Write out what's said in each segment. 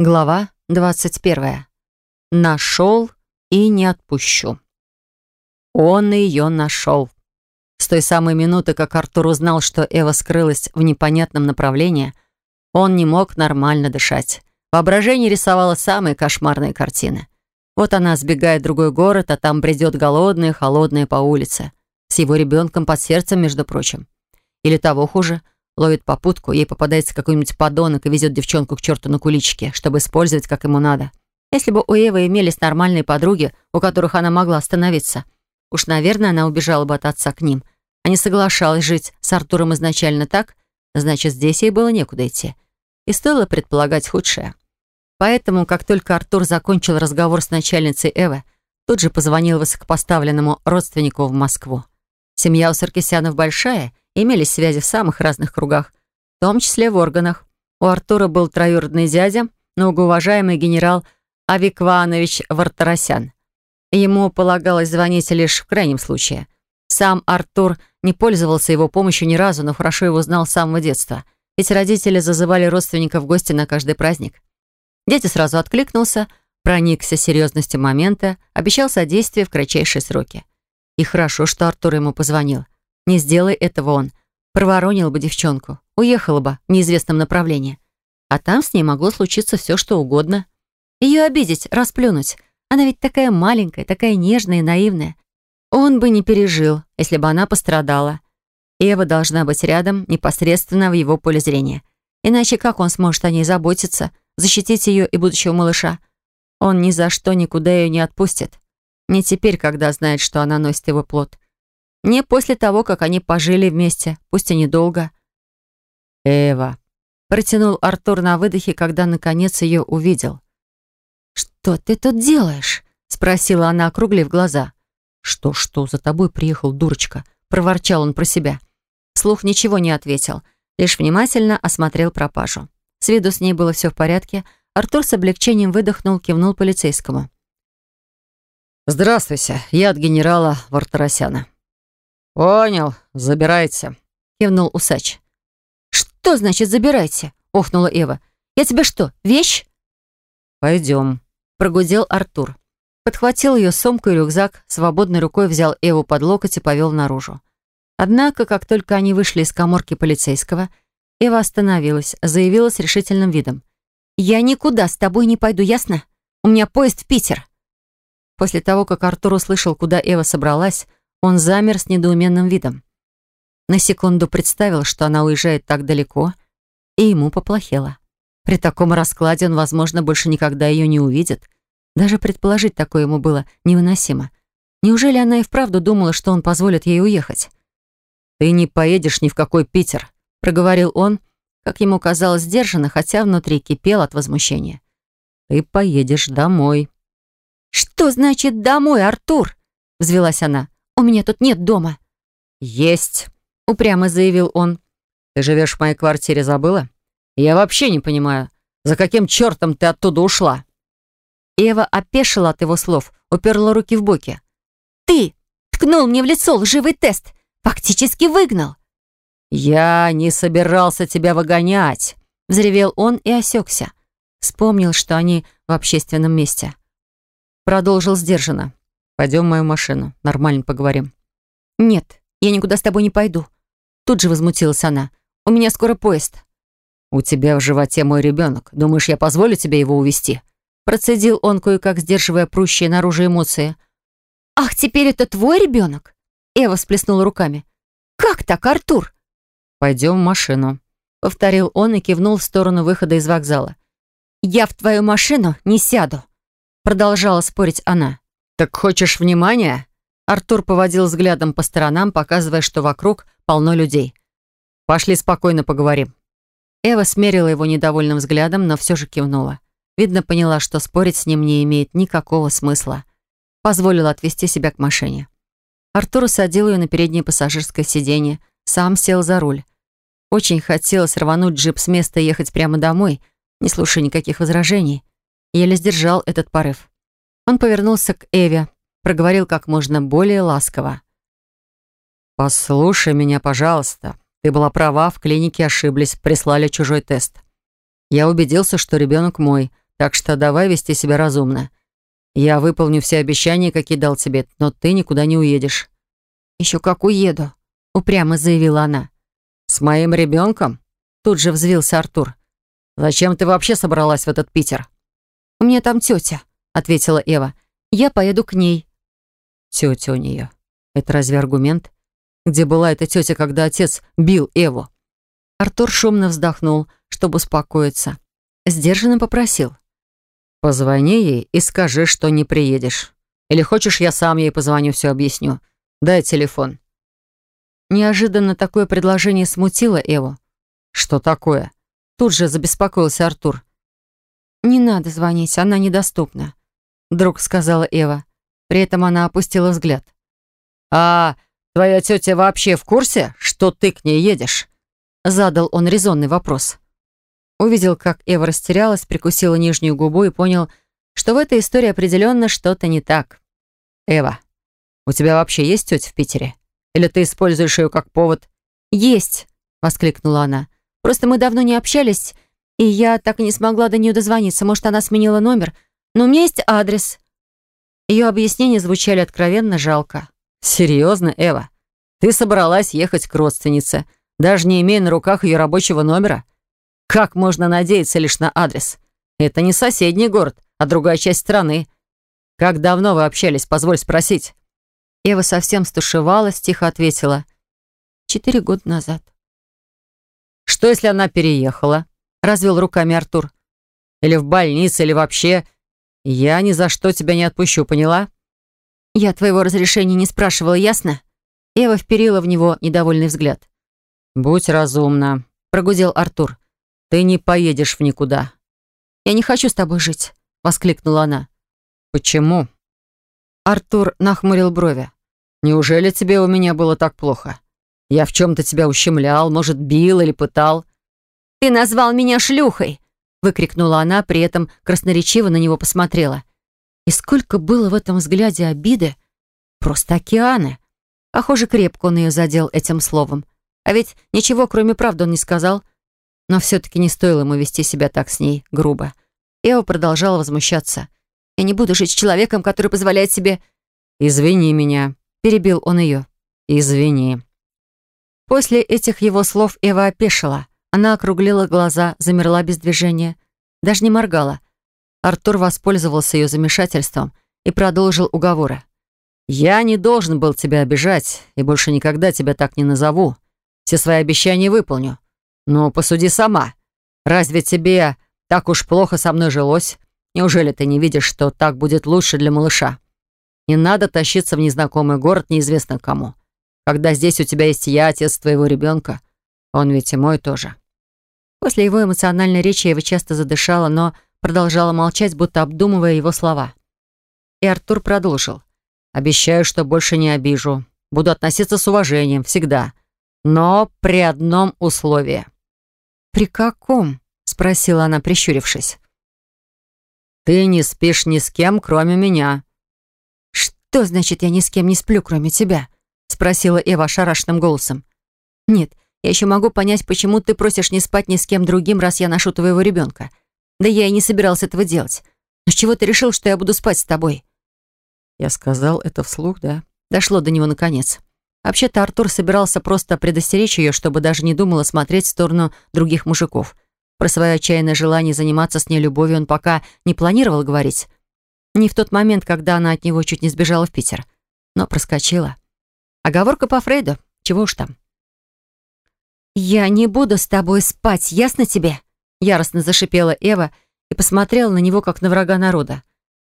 Глава 21. Нашел и не отпущу. Он ее нашел. С той самой минуты, как Артур узнал, что Эва скрылась в непонятном направлении, он не мог нормально дышать. Воображение рисовало самые кошмарные картины. Вот она сбегает в другой город, а там бредет голодная, холодная по улице. С его ребенком под сердцем, между прочим. Или того хуже — ловит попутку, ей попадается какой-нибудь подонок и везет девчонку к черту на куличке, чтобы использовать, как ему надо. Если бы у Эвы имелись нормальные подруги, у которых она могла остановиться, уж, наверное, она убежала бы от отца к ним, а не соглашалась жить с Артуром изначально так, значит, здесь ей было некуда идти. И стоило предполагать худшее. Поэтому, как только Артур закончил разговор с начальницей Эвы, тут же позвонил высокопоставленному родственнику в Москву. Семья у Саркисянов большая — имелись связи в самых разных кругах, в том числе в органах. У Артура был троюродный дядя, многоуважаемый генерал Авикванович Вартарасян. Ему полагалось звонить лишь в крайнем случае. Сам Артур не пользовался его помощью ни разу, но хорошо его знал с самого детства. Ведь родители зазывали родственников в гости на каждый праздник. Дядя сразу откликнулся, проникся серьезностью момента, обещал содействие в кратчайшие сроки. И хорошо, что Артур ему позвонил. Не сделай этого он. Проворонил бы девчонку. Уехала бы в неизвестном направлении. А там с ней могло случиться все, что угодно. Ее обидеть, расплюнуть. Она ведь такая маленькая, такая нежная и наивная. Он бы не пережил, если бы она пострадала. Эва должна быть рядом, непосредственно в его поле зрения. Иначе как он сможет о ней заботиться, защитить ее и будущего малыша? Он ни за что никуда ее не отпустит. Не теперь, когда знает, что она носит его плод. Не после того, как они пожили вместе, пусть и недолго. «Эва», — протянул Артур на выдохе, когда наконец ее увидел. «Что ты тут делаешь?» — спросила она, округлив глаза. «Что-что, за тобой приехал, дурочка?» — проворчал он про себя. Слух ничего не ответил, лишь внимательно осмотрел пропажу. С виду с ней было все в порядке. Артур с облегчением выдохнул, кивнул полицейскому. «Здравствуйте, я от генерала Вартарасяна». «Понял, забирайте», — кивнул усач. «Что значит «забирайте»?» — охнула Эва. «Я тебе что, вещь?» «Пойдем», — прогудел Артур. Подхватил ее сумку и рюкзак, свободной рукой взял Эву под локоть и повел наружу. Однако, как только они вышли из коморки полицейского, Эва остановилась, заявила с решительным видом. «Я никуда с тобой не пойду, ясно? У меня поезд в Питер». После того, как Артур услышал, куда Эва собралась, он замер с недоуменным видом. На секунду представил, что она уезжает так далеко, и ему поплохело. При таком раскладе он, возможно, больше никогда ее не увидит. Даже предположить такое ему было невыносимо. Неужели она и вправду думала, что он позволит ей уехать? «Ты не поедешь ни в какой Питер», — проговорил он, как ему казалось, сдержанно, хотя внутри кипел от возмущения. «Ты поедешь домой». «Что значит «домой», Артур?» — взвелась она. У меня тут нет дома». «Есть», — упрямо заявил он. «Ты живешь в моей квартире, забыла? Я вообще не понимаю, за каким чертом ты оттуда ушла?» Эва опешила от его слов, уперла руки в боки. «Ты ткнул мне в лицо лживый тест, фактически выгнал». «Я не собирался тебя выгонять», — взревел он и осекся. Вспомнил, что они в общественном месте. Продолжил сдержанно. Пойдем в мою машину, нормально поговорим». «Нет, я никуда с тобой не пойду». Тут же возмутилась она. «У меня скоро поезд». «У тебя в животе мой ребенок. Думаешь, я позволю тебе его увезти?» Процедил он, кое-как сдерживая прущие наружу эмоции. «Ах, теперь это твой ребенок?» Эва всплеснула руками. «Как так, Артур?» «Пойдем в машину», — повторил он и кивнул в сторону выхода из вокзала. «Я в твою машину не сяду», — продолжала спорить она. «Так хочешь внимания?» Артур поводил взглядом по сторонам, показывая, что вокруг полно людей. «Пошли спокойно поговорим». Эва смерила его недовольным взглядом, но все же кивнула. Видно, поняла, что спорить с ним не имеет никакого смысла. Позволила отвести себя к машине. Артур усадил ее на переднее пассажирское сиденье, сам сел за руль. Очень хотелось рвануть джип с места и ехать прямо домой, не слушая никаких возражений. Еле сдержал этот порыв. Он повернулся к Эве, проговорил как можно более ласково. «Послушай меня, пожалуйста. Ты была права, в клинике ошиблись, прислали чужой тест. Я убедился, что ребенок мой, Так что давай вести себя разумно. Я выполню все обещания, какие дал тебе, но ты никуда не уедешь». «Еще как уеду», — упрямо заявила она. «С моим ребенком?» Тут же взвился Артур. «Зачем ты вообще собралась в этот Питер?» «У меня там тетя», — ответила Эва. «Я поеду к ней». Тетя у нее. Это разве аргумент? Где была эта тетя, когда отец бил Эву? Артур шумно вздохнул, чтобы успокоиться. Сдержанно попросил. «Позвони ей и скажи, что не приедешь. Или хочешь, я сам ей позвоню, все объясню. Дай телефон». Неожиданно такое предложение смутило Эву. «Что такое?» Тут же забеспокоился Артур. «Не надо звонить, она недоступна», — вдруг сказала Эва. При этом она опустила взгляд. «А твоя тетя вообще в курсе, что ты к ней едешь?» Задал он резонный вопрос. Увидел, как Эва растерялась, прикусила нижнюю губу и понял, что в этой истории определенно что-то не так. «Эва, у тебя вообще есть тетя в Питере? Или ты используешь ее как повод?» «Есть!» — воскликнула она. «Просто мы давно не общались, и я так и не смогла до нее дозвониться. Может, она сменила номер, но у меня есть адрес». Ее объяснения звучали откровенно жалко. «Серьезно, Эва? Ты собралась ехать к родственнице, даже не имея на руках ее рабочего номера? Как можно надеяться лишь на адрес? Это не соседний город, а другая часть страны. Как давно вы общались, позволь спросить?» Эва совсем стушевалась, тихо ответила. «Четыре года назад». «Что, если она переехала?» — развел руками Артур. «Или в больнице, или вообще «Я ни за что тебя не отпущу, поняла?» «Я твоего разрешения не спрашивала, ясно?» Эва вперила в него недовольный взгляд. «Будь разумна», — прогудел Артур. «Ты не поедешь в никуда». «Я не хочу с тобой жить», — воскликнула она. «Почему?» Артур нахмурил брови. «Неужели тебе у меня было так плохо? Я в чем-то тебя ущемлял, может, бил или пытал?» «Ты назвал меня шлюхой!» Выкрикнула она, при этом красноречиво на него посмотрела. И сколько было в этом взгляде обиды. Просто океаны. Похоже, крепко он ее задел этим словом. А ведь ничего, кроме правды, он не сказал. Но все-таки не стоило ему вести себя так с ней грубо. Эва продолжала возмущаться. «Я не буду жить с человеком, который позволяет себе...» «Извини меня», — перебил он ее. «Извини». После этих его слов Эва опешила. Она округлила глаза, замерла без движения, даже не моргала. Артур воспользовался ее замешательством и продолжил уговоры. «Я не должен был тебя обижать и больше никогда тебя так не назову. Все свои обещания выполню. Но посуди сама. Разве тебе так уж плохо со мной жилось? Неужели ты не видишь, что так будет лучше для малыша? Не надо тащиться в незнакомый город неизвестно кому. Когда здесь у тебя есть я, отец твоего ребенка, он ведь и мой тоже. После его эмоциональной речи Ева часто задышала, но продолжала молчать, будто обдумывая его слова. И Артур продолжил. «Обещаю, что больше не обижу. Буду относиться с уважением, всегда. Но при одном условии». «При каком?» — спросила она, прищурившись. «Ты не спишь ни с кем, кроме меня». «Что значит, я ни с кем не сплю, кроме тебя?» — спросила Эва ошарашенным голосом. «Нет, я еще могу понять, почему ты просишь не спать ни с кем другим, раз я ношу твоего ребенка. Да я и не собирался этого делать. Но с чего ты решил, что я буду спать с тобой?» Я сказал это вслух, да? Дошло до него наконец. Вообще-то Артур собирался просто предостеречь ее, чтобы даже не думала смотреть в сторону других мужиков. Про свое отчаянное желание заниматься с ней любовью он пока не планировал говорить. Не в тот момент, когда она от него чуть не сбежала в Питер. Но проскочила. Оговорка по Фрейду. Чего уж там. «Я не буду с тобой спать, ясно тебе?» Яростно зашипела Эва и посмотрела на него, как на врага народа.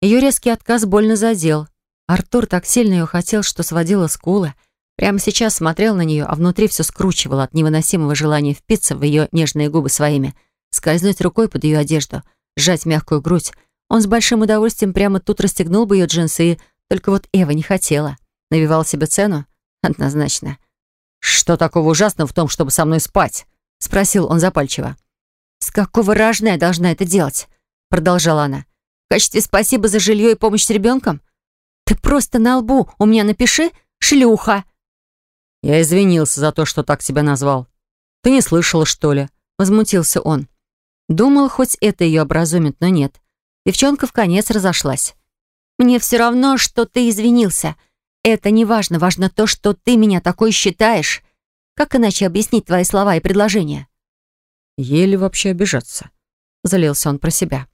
Ее резкий отказ больно задел. Артур так сильно ее хотел, что сводила скулы. Прямо сейчас смотрел на нее, а внутри все скручивало от невыносимого желания впиться в ее нежные губы своими, скользнуть рукой под ее одежду, сжать мягкую грудь. Он с большим удовольствием прямо тут расстегнул бы ее джинсы, только вот Эва не хотела. Навивал себе цену? Однозначно. «Что такого ужасного в том, чтобы со мной спать?» — спросил он запальчиво. «С какого рожна я должна это делать?» — продолжала она. «В качестве спасибо за жилье и помощь с ребенком? Ты просто на лбу у меня напиши «шлюха». «Я извинился за то, что так тебя назвал. Ты не слышала, что ли?» — возмутился он. Думал, хоть это ее образумит, но нет. Девчонка в конец разошлась. «Мне все равно, что ты извинился. Это не важно. Важно то, что ты меня такой считаешь. Как иначе объяснить твои слова и предложения?» «Еле вообще обижаться», — залился он про себя.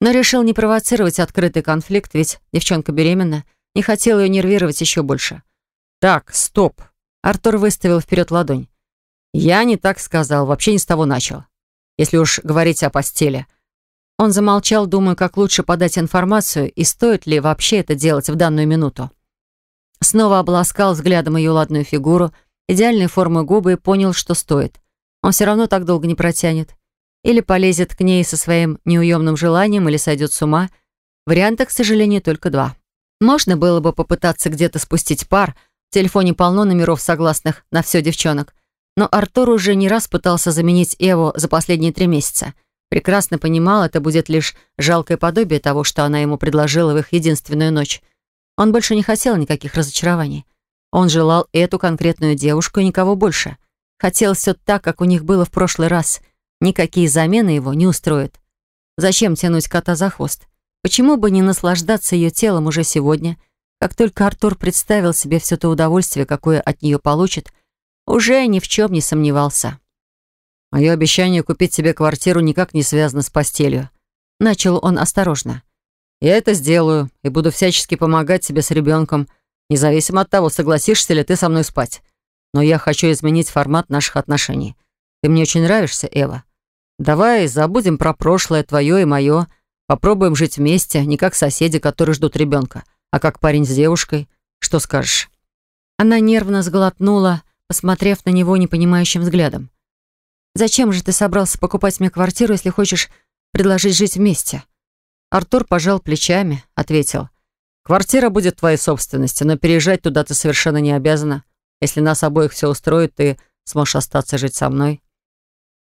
Но решил не провоцировать открытый конфликт, ведь девчонка беременна, не хотел ее нервировать еще больше. «Так, стоп!» Артур выставил вперед ладонь. «Я не так сказал, вообще не с того начал. Если уж говорить о постели». Он замолчал, думая, как лучше подать информацию и стоит ли вообще это делать в данную минуту. Снова обласкал взглядом ее ладную фигуру, идеальной формы губы и понял, что стоит. Он все равно так долго не протянет. Или полезет к ней со своим неуемным желанием, или сойдет с ума. Вариантов, к сожалению, только два. Можно было бы попытаться где-то спустить пар. В телефоне полно номеров согласных на все девчонок. Но Артур уже не раз пытался заменить Эву за последние три месяца. Прекрасно понимал, это будет лишь жалкое подобие того, что она ему предложила в их единственную ночь. Он больше не хотел никаких разочарований. Он желал эту конкретную девушку и никого больше. Хотел все так, как у них было в прошлый раз — Никакие замены его не устроят. Зачем тянуть кота за хвост? Почему бы не наслаждаться ее телом уже сегодня? Как только Артур представил себе все то удовольствие, какое от нее получит, уже ни в чем не сомневался. Мое обещание купить себе квартиру никак не связано с постелью. Начал он осторожно. Я это сделаю и буду всячески помогать тебе с ребенком, независимо от того, согласишься ли ты со мной спать. Но я хочу изменить формат наших отношений. Ты мне очень нравишься, Эва. Давай забудем про прошлое, твое и мое. Попробуем жить вместе, не как соседи, которые ждут ребенка, а как парень с девушкой. Что скажешь?» Она нервно сглотнула, посмотрев на него непонимающим взглядом. «Зачем же ты собрался покупать мне квартиру, если хочешь предложить жить вместе?» Артур пожал плечами, ответил. «Квартира будет твоей собственностью, но переезжать туда ты совершенно не обязана. Если нас обоих все устроит, ты сможешь остаться жить со мной».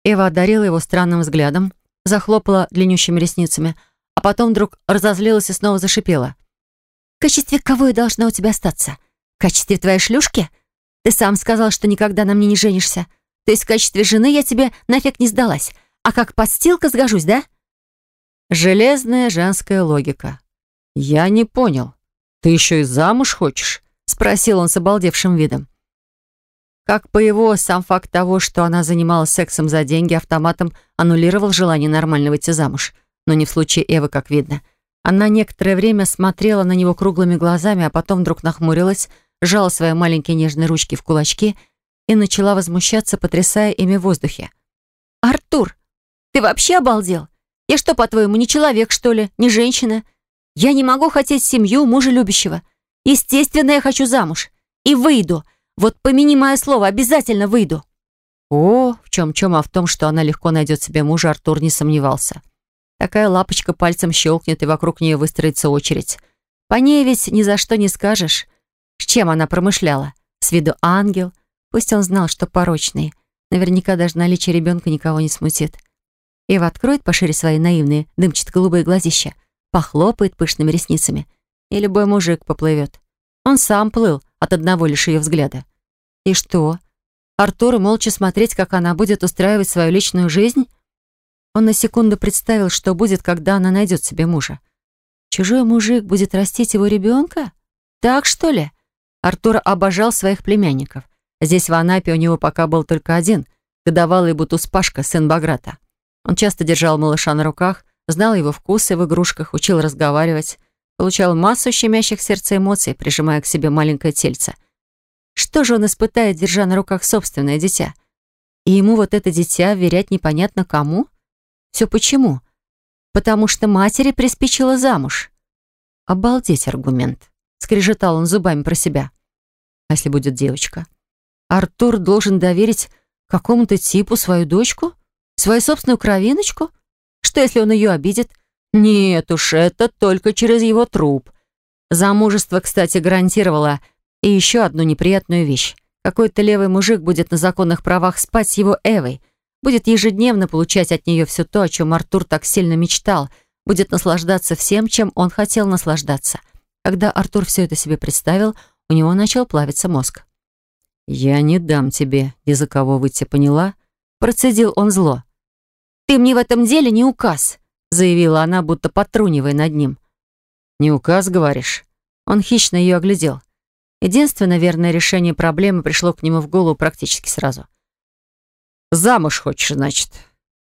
Эва одарила его странным взглядом, захлопала длиннющими ресницами, а потом вдруг разозлилась и снова зашипела. «В качестве кого я должна у тебя остаться? В качестве твоей шлюшки? Ты сам сказал, что никогда на мне не женишься. То есть в качестве жены я тебе нафиг не сдалась. А как подстилка сгожусь, да?» Железная женская логика. «Я не понял. Ты еще и замуж хочешь?» — спросил он с обалдевшим видом. Как по его, сам факт того, что она занималась сексом за деньги, автоматом аннулировал желание нормально выйти замуж. Но не в случае Эвы, как видно. Она некоторое время смотрела на него круглыми глазами, а потом вдруг нахмурилась, сжала свои маленькие нежные ручки в кулачки и начала возмущаться, потрясая ими в воздухе. «Артур, ты вообще обалдел? Я что, по-твоему, не человек, что ли? Не женщина? Я не могу хотеть семью мужа любящего. Естественно, я хочу замуж. И выйду. Вот помяни мое слово, обязательно выйду». О, в чем-чем, а в том, что она легко найдет себе мужа, Артур не сомневался. Такая лапочка пальцем щелкнет, и вокруг нее выстроится очередь. По ней ведь ни за что не скажешь. С чем она промышляла? С виду ангел. Пусть он знал, что порочный. Наверняка даже наличие ребенка никого не смутит. Ева откроет пошире свои наивные, дымчато-голубые глазища, похлопает пышными ресницами, и любой мужик поплывет. Он сам плыл, от одного лишь ее взгляда. И что? Артуру молча смотреть, как она будет устраивать свою личную жизнь? Он на секунду представил, что будет, когда она найдет себе мужа. Чужой мужик будет растить его ребенка? Так, что ли? Артур обожал своих племянников. Здесь, в Анапе, у него пока был только один, годовалый Бутус Пашка, сын Баграта. Он часто держал малыша на руках, знал его вкусы в игрушках, учил разговаривать получал массу щемящих сердце эмоций, прижимая к себе маленькое тельце. Что же он испытает, держа на руках собственное дитя? И ему вот это дитя вверять непонятно кому? Все почему? Потому что матери приспичило замуж. Обалдеть аргумент. Скрежетал он зубами про себя. А если будет девочка? Артур должен доверить какому-то типу свою дочку? Свою собственную кровиночку? Что, если он ее обидит? Нет уж, это только через его труп. Замужество, кстати, гарантировало и еще одну неприятную вещь. Какой-то левый мужик будет на законных правах спать с его Эвой, будет ежедневно получать от нее все то, о чем Артур так сильно мечтал, будет наслаждаться всем, чем он хотел наслаждаться. Когда Артур все это себе представил, у него начал плавиться мозг. «Я не дам тебе кого выйти, поняла?» Процедил он зло. «Ты мне в этом деле не указ. заявила она, будто потрунивая над ним. «Не указ, говоришь?» Он хищно ее оглядел. Единственное верное решение проблемы пришло к нему в голову практически сразу. «Замуж хочешь, значит?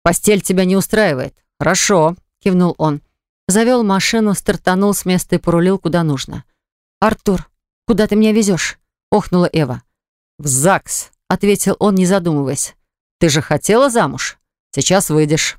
Постель тебя не устраивает? Хорошо», — кивнул он. Завел машину, стартанул с места и порулил куда нужно. «Артур, куда ты меня везешь?» — охнула Эва. «В ЗАГС», — ответил он, не задумываясь. «Ты же хотела замуж? Сейчас выйдешь».